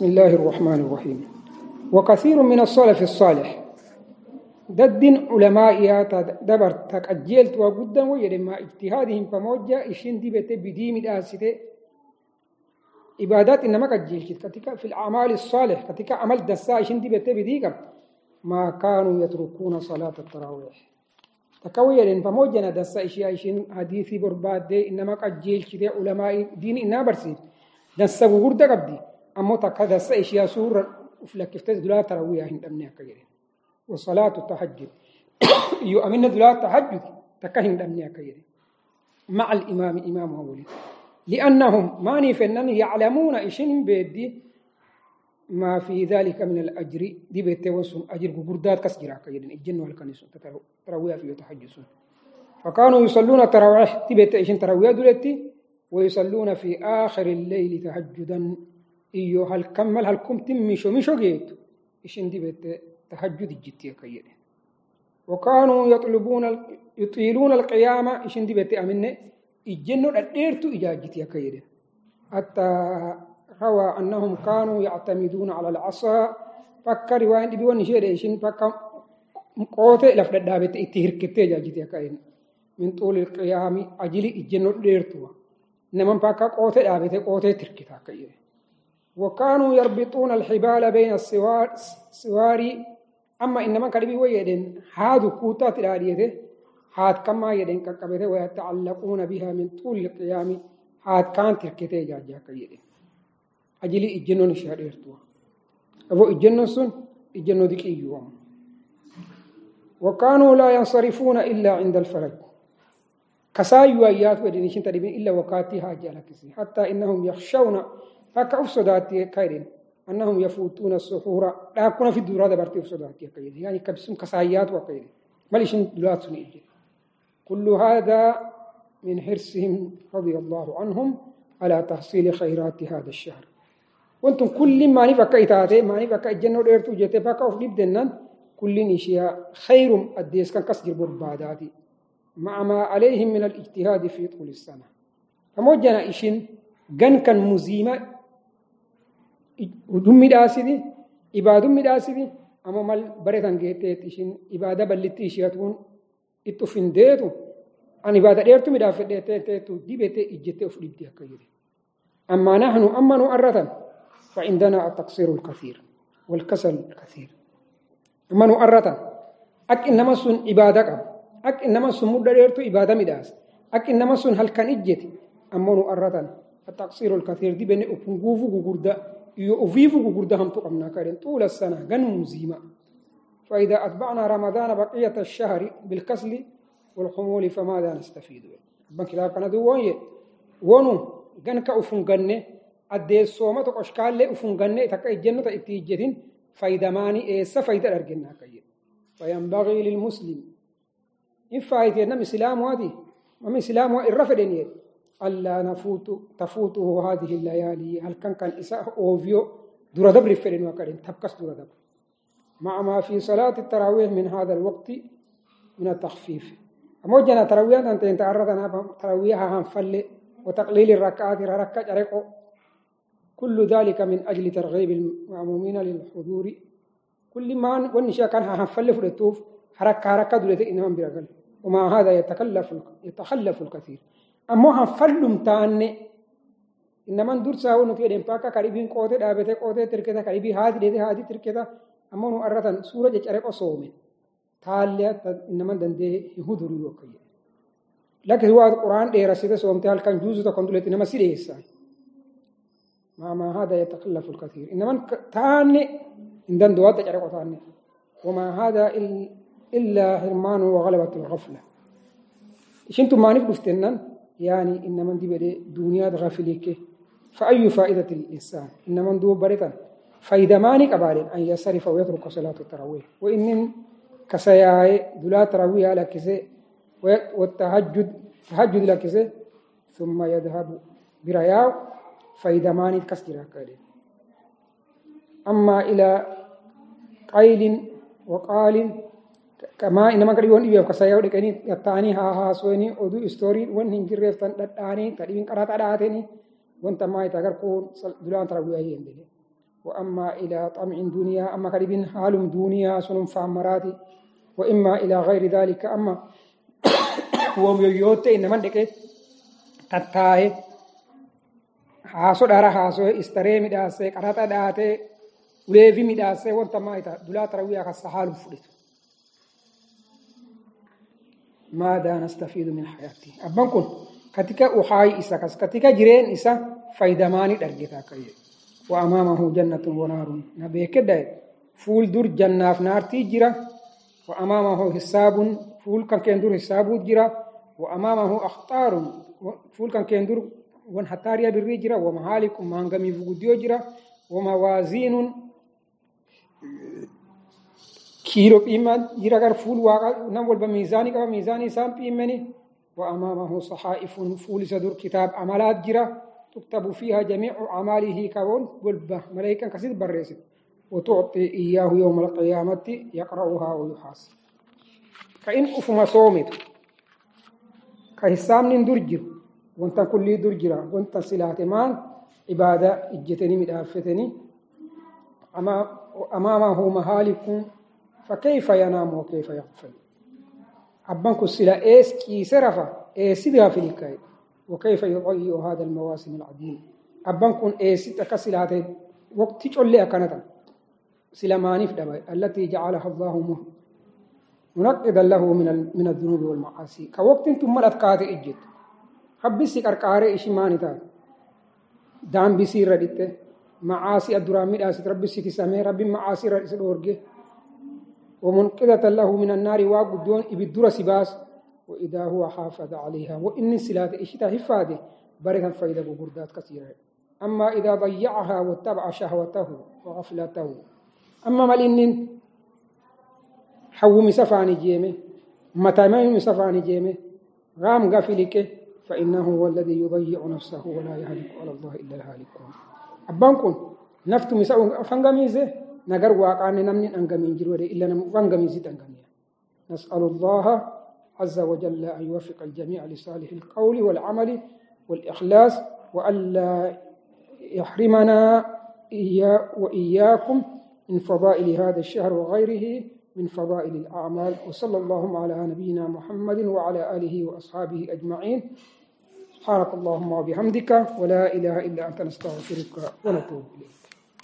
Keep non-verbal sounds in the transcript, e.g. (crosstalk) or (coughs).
بسم الله الرحمن الرحيم. وكثير من السلف الصالح دد علماء دبر تكجلت وجدا ويرما اجتهادهم فموجة إشين دي بيت بديم الآسيته عبادات إنما كجلت كتك في الأعمال الصالح كتك عمل دسا إشين دي بيت بديك. ما كانوا يتركون صلاة التراويح. تكوي لين فموجنا دسا إشياء إشين حديثي برباد دي. إنما كجلت دي علماء دين إنما برسيد دسا وغرد قبدي أمو تكا دسا إشياء سورة وفلكفتت دلا تراويح هندمني أكيرين وصلاة التهجد. (coughs) يؤمن دلا التهجد تكهن دمني أكيرين مع الإمام إمام هولي لأنهم ماني فنن يعلمون إشين بيدي. ما في ذلك من الأجر. دي بيت وسم أجر بردات كسجرا كيدن الجن والكنيسة ترويها في يتحجسون فكانوا يصلون التراويح دي بيت إشين ترويها دولتي. ويصلون في آخر الليل تهجدا. هل كمل هل كم تمشو مشو جيت. إشين دي بيت؟ تهجد الجتي كيدن وكانوا يطلبون يطيلون القيامة. إشين دي بيت؟ أمنة. الجن الديرتو إجاجتي كيدن حتى روى أنهم كانوا يعتمدون على العصا. فكر وين بيون شيء إيشين فكر قوته لفت دابت إتهر كتير جاجتي كيدن من طول القيام أجل الجن الديرتو نمن فكر قوته دابت تركتا وكانوا يربطون الحبال بين السوار سواري. أما إنما كربي ويدن هادو كوتا تراريته هاد كما يدن كقبته ويتعلقون بها من طول القيام. هاد كان تركته جاجا كيدن أجلي إجنون شهريرتوا أبو إجنون سن إجنون ديك إيوام. وكانوا لا ينصرفون إلا عند الفرج كسايو آيات ودنيشن تربين إلا وقاتي حاجة لكسي حتى إنهم يخشون فكأف صداتي كيرين أنهم يفوتون السحور. لا يكون في الدورة دبرتي صداتي كيرين يعني كبسم كسايات وكيرين ماليشن دلات سنيجي كل هذا من حرصهم رضي الله عنهم على تحصيل خيرات هذا الشهر. وأنتم كل ما نفك إتاتي ما نفك الجنة ديرتو جيتي فكا أف لبدنن كل نشيا خير الديس كان كسجر برباداتي مع ما عليهم من الاجتهاد في طول السنة. فموجنا إشين جن كان مزيمة Huduun midhaasiti, ibaaduun midhaasiti, amma mal bare kan geetteetti ishiin ibaada ballitti isheetuun itti of hin deetu, an ibaada dheertu midhaafadheetteettu dibettee ijjettee of dhibdi akka jedhe. Amma nahnu amma nu arratan fa'indana taqsiiru kasiir walkasal kasiir. Amma nu arratan akki nama sun ibaada qaba, akki nama sun mudda dheertu ibaada midhaasa, akki nama sun halkan ijjete amma nu arratan taqsiiru kasiir dibenne of guufuu gugurdaa. غوردا هم تقمنا كارين طول السنة غن مزيمة فإذا أتبعنا رمضان بقية الشهر بالكسل والخمول فماذا نستفيد؟ بنك لا كان دو ونو غن كأفنقنه أدي صومة قشكال أفنقنه تكا الجنة اتيجتين فإذا ماني إيسا فإذا أرقنا كي فينبغي للمسلم. إن إسلام هذه نم إسلام الرفدين ألا نفوت تفوته هذه الليالي. هل كان كان إساء أوفيو؟ دور دبر فرين وكرين تبكس دور دبر. مع ما في صلاة التراويح من هذا الوقت من التخفيف. أموجنا تراويح أنت أنت أردنا تراويحها هنفل وتقليل الركعات ركعة ركعة. كل ذلك من أجل ترغيب المأمومين للحضور. كل ما ونشا كان هنفل فرتوف حركة حركة دولة إنهم برجل وما هذا يتكلف يتخلف الكثير. Ammoo hanfallum taanne innaman dursaa wonu fedhen pakka karibiin qootee dhaabete qootee tirketa karibii haati dheete haati tirketa ammoo nu arratan suura caccareqo soome taalle innaman dandee hin huduriyu akka jedhe lakkisi waa quraan dheerasite soomte halkan juusu tokkon duletti nama si dheessaa ما ما هذا يتكلف الكثير إنما تاني إن دندو هذا جرق تاني وما هذا إلا حرمان وغلبة الغفلة إشنتم ما نفقفتنن يعني إنما دي بدي دنيا غافلك فأي فائدة الإنسان إنما دو بريتا فإذا ماني كبارين أن يصرف ويترك صلاة التراويح. وإن كسياي دلا تراويح على كسي والتهجد تهجد لكسي ثم يذهب برياو فإذا ماني كسجر كارين أما إلى قيل وقال كما إنما كريم ون يبقى كسيا ودكني يتاني ها ها سويني أدو ستوري ون هنجر رفتن دتاني تريين كرات أداتني ون تما يتأجر كون دلان تروي أيه عندنا وأما إلى طمع دنيا أما كريبين حال دنيا سنم فامراتي وإما إلى غير ذلك أما هو يوت إنما دك تتاه حاسو دارا حاسو استري مداسه قرata داته وليفي مداسه وانت ما إتا دلا ترويا كسحال فريت ماذا نستفيد من حياتي؟ أبنكم كتك أحاي إساكس كتك جرين إسا فايدماني درجتا كي وأمامه جنة ونار. نبي كده فول دور جنة نارتي جرا وأمامه حساب فول كان كين حساب جرا وأمامه أخطار فول كان كين ونحتاريا بالرجرا ومهالك مانغامي فوديو جرا وموازين kiilo qiima jira gar fuul waaqa nam walba miizaanii qaba miizaanii isaan وأمامه صحائف فول صدر كتاب عملات جرا تكتب فيها جميع أعماله كون قلبة ملائكة كسيد بريسد وتعطي إياه يوم القيامة يقرأها ويحاسب كإن أفما صومت كهسام درجر وانت كل درجرا وانت سلات مان عبادة اجتني مدافتني أمامه مهالك فكيف ينام وكيف يغفل؟ أبان كسلا إيس كيسي رفا إيسي في الكاي وكيف يضيع هذا المواسم العظيم؟ أبان كن إيسي تكسلا هذه وقت تجعل أكنتا سلا مانف دبي التي جعلها الله منقذا له من من الذنوب والمعاصي. كوقت ثم الأفكار إجت. حبسي كركاري إشي مانتا دام بيسير ردته معاصي الدرامي أسد ربي سيتي سامي ربي معاصي رئيس الأورجي ومنقذة له من النار واقدون إبدور سباس وإذا هو حافظ عليها. وإن سلات إشتا هفاده برها فايدة بردات كثيرة. أما إذا ضيعها واتبع شهوته وغفلته. أما ملين حو مسفاني جيمه متى ما مسفاني جيمه غام غفلك فإنه هو الذي يضيع نفسه ولا يهلك على الله إلا الهالكون. أبانكم نفت مسأو فنغميزة. نجر واقعا نمني أنجمين جروري إلا نمغنجمين زيد أنجمين. نسأل الله عز وجل أن يوفق الجميع لصالح القول والعمل والإخلاص وألا يحرمنا إيا وإياكم من فضائل هذا الشهر وغيره من فضائل الأعمال. وصلى الله على نبينا محمد وعلى آله وأصحابه أجمعين. سبحانك اللهم وبحمدك ولا إله إلا أنت نستغفرك ونتوب إليك.